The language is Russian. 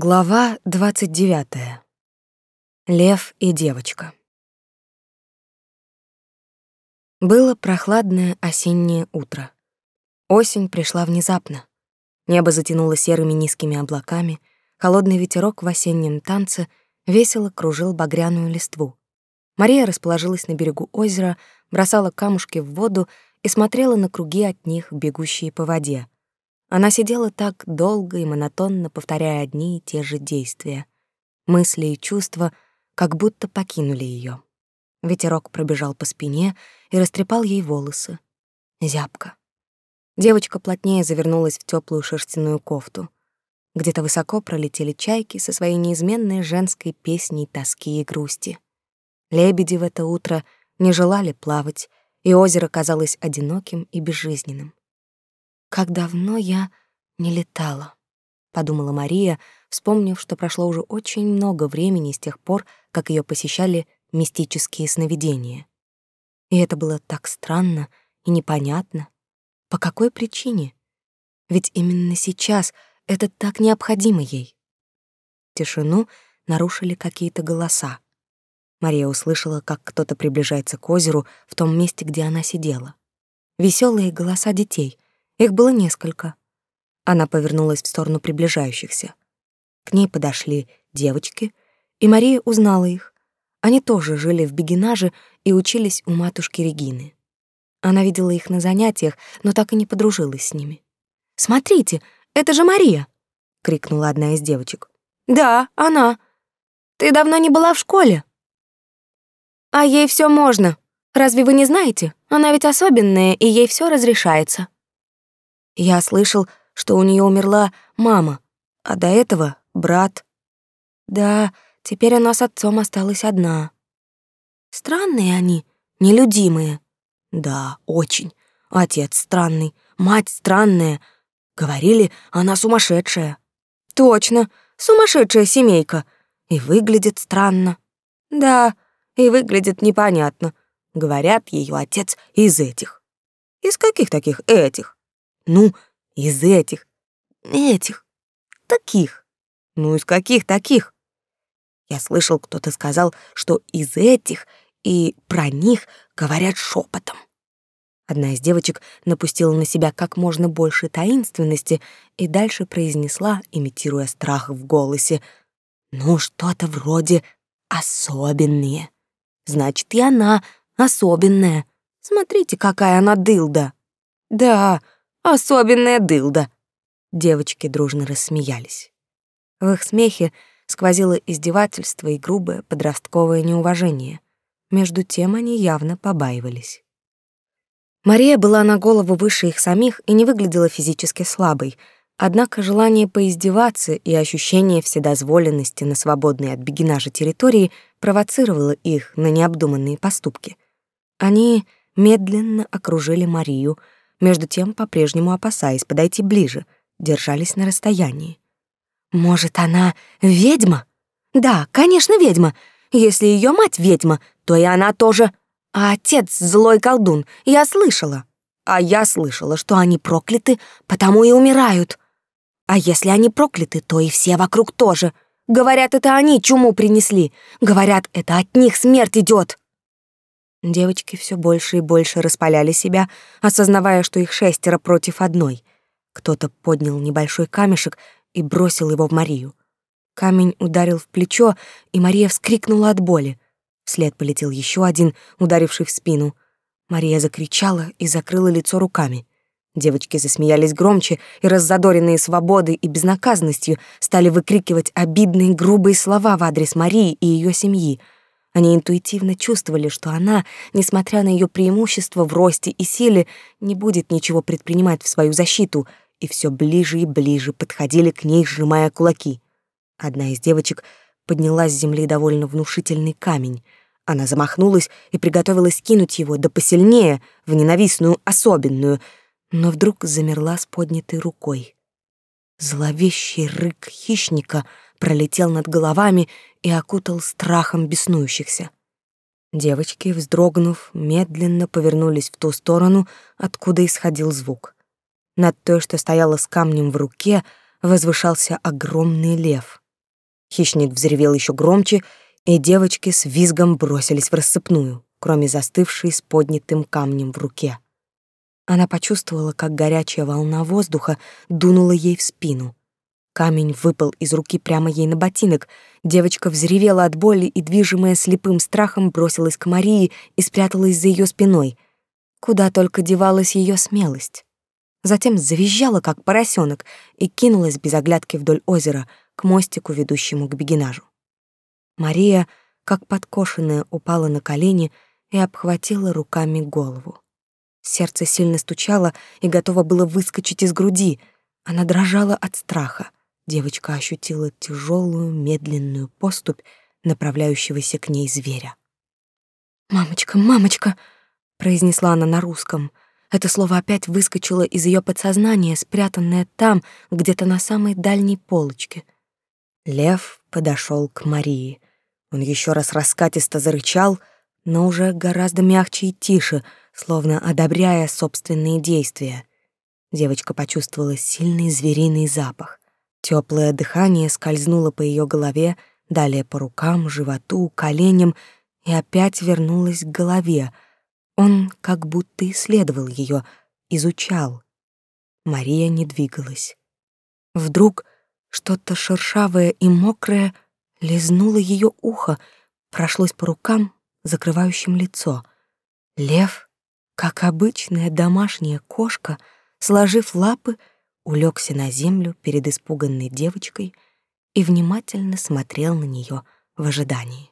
Глава 29. Лев и девочка. Было прохладное осеннее утро. Осень пришла внезапно. Небо затянуло серыми низкими облаками, холодный ветерок в осеннем танце весело кружил багряную листву. Мария расположилась на берегу озера, бросала камушки в воду и смотрела на круги от них, бегущие по воде — она сидела так долго и монотонно, повторяя одни и те же действия. Мысли и чувства как будто покинули ее. Ветерок пробежал по спине и растрепал ей волосы. Зябко. Девочка плотнее завернулась в теплую шерстяную кофту. Где-то высоко пролетели чайки со своей неизменной женской песней тоски и грусти. Лебеди в это утро не желали плавать, и озеро казалось одиноким и безжизненным. Как давно я не летала, подумала Мария, вспомнив, что прошло уже очень много времени с тех пор, как ее посещали мистические сновидения. И это было так странно и непонятно. По какой причине? Ведь именно сейчас это так необходимо ей. Тишину нарушили какие-то голоса. Мария услышала, как кто-то приближается к озеру в том месте, где она сидела. Веселые голоса детей — их было несколько. Она повернулась в сторону приближающихся. К ней подошли девочки, и Мария узнала их. Они тоже жили в Бегинаже и учились у матушки Регины. Она видела их на занятиях, но так и не подружилась с ними. «Смотрите, это же Мария!» — крикнула одна из девочек. «Да, она. Ты давно не была в школе?» «А ей все можно. Разве вы не знаете? Она ведь особенная, и ей все разрешается». Я слышал, что у нее умерла мама, а до этого брат. Да, теперь она с отцом осталась одна. Странные они, нелюдимые. Да, очень. Отец странный, мать странная. Говорили, она сумасшедшая. Точно, сумасшедшая семейка. И выглядит странно. Да, и выглядит непонятно. Говорят, ее отец из этих. Из каких таких этих? Ну, из этих, этих, таких. Ну, из каких таких? Я слышал, кто-то сказал, что из этих и про них говорят шепотом. Одна из девочек напустила на себя как можно больше таинственности и дальше произнесла, имитируя страх в голосе, «Ну, что-то вроде особенные. Значит, и она особенная. Смотрите, какая она дылда». «Да, Особенная дылда. Девочки дружно рассмеялись. В их смехе сквозило издевательство и грубое подростковое неуважение. Между тем они явно побаивались. Мария была на голову выше их самих и не выглядела физически слабой, однако желание поиздеваться и ощущение вседозволенности на свободной от бегинажа территории провоцировало их на необдуманные поступки. Они медленно окружили Марию, между тем по-прежнему опасаясь подойти ближе, держались на расстоянии. «Может, она ведьма?» «Да, конечно, ведьма. Если ее мать ведьма, то и она тоже. А отец злой колдун, я слышала. А я слышала, что они прокляты, потому и умирают. А если они прокляты, то и все вокруг тоже. Говорят, это они чуму принесли. Говорят, это от них смерть идет. Девочки все больше и больше распаляли себя, осознавая, что их шестеро против одной. Кто-то поднял небольшой камешек и бросил его в Марию. Камень ударил в плечо, и Мария вскрикнула от боли. Вслед полетел еще один, ударивший в спину. Мария закричала и закрыла лицо руками. Девочки засмеялись громче, и раззадоренные свободой и безнаказанностью стали выкрикивать обидные грубые слова в адрес Марии и ее семьи — они интуитивно чувствовали, что она, несмотря на ее преимущество в росте и силе, не будет ничего предпринимать в свою защиту, и все ближе и ближе подходили к ней, сжимая кулаки. Одна из девочек подняла с земли довольно внушительный камень. Она замахнулась и приготовилась кинуть его, да посильнее, в ненавистную особенную, но вдруг замерла с поднятой рукой. Зловещий рык хищника пролетел над головами и окутал страхом беснующихся. Девочки, вздрогнув, медленно повернулись в ту сторону, откуда исходил звук. Над той, что стояла с камнем в руке, возвышался огромный лев. Хищник взревел еще громче, и девочки с визгом бросились в рассыпную, кроме застывшей с поднятым камнем в руке. Она почувствовала, как горячая волна воздуха дунула ей в спину. Камень выпал из руки прямо ей на ботинок. Девочка взревела от боли и, движимая слепым страхом, бросилась к Марии и спряталась за ее спиной. Куда только девалась ее смелость. Затем завизжала, как поросенок, и кинулась без оглядки вдоль озера к мостику, ведущему к бегинажу. Мария, как подкошенная, упала на колени и обхватила руками голову. Сердце сильно стучало и готово было выскочить из груди. Она дрожала от страха. Девочка ощутила тяжелую, медленную поступь направляющегося к ней зверя. «Мамочка, мамочка!» — произнесла она на русском. Это слово опять выскочило из ее подсознания, спрятанное там, где-то на самой дальней полочке. Лев подошел к Марии. Он еще раз раскатисто зарычал, но уже гораздо мягче и тише, словно одобряя собственные действия. Девочка почувствовала сильный звериный запах. Теплое дыхание скользнуло по ее голове, далее по рукам, животу, коленям и опять вернулось к голове. Он как будто исследовал ее, изучал. Мария не двигалась. Вдруг что-то шершавое и мокрое лизнуло ее ухо, прошлось по рукам, закрывающим лицо. Лев как обычная домашняя кошка, сложив лапы, улегся на землю перед испуганной девочкой и внимательно смотрел на нее в ожидании.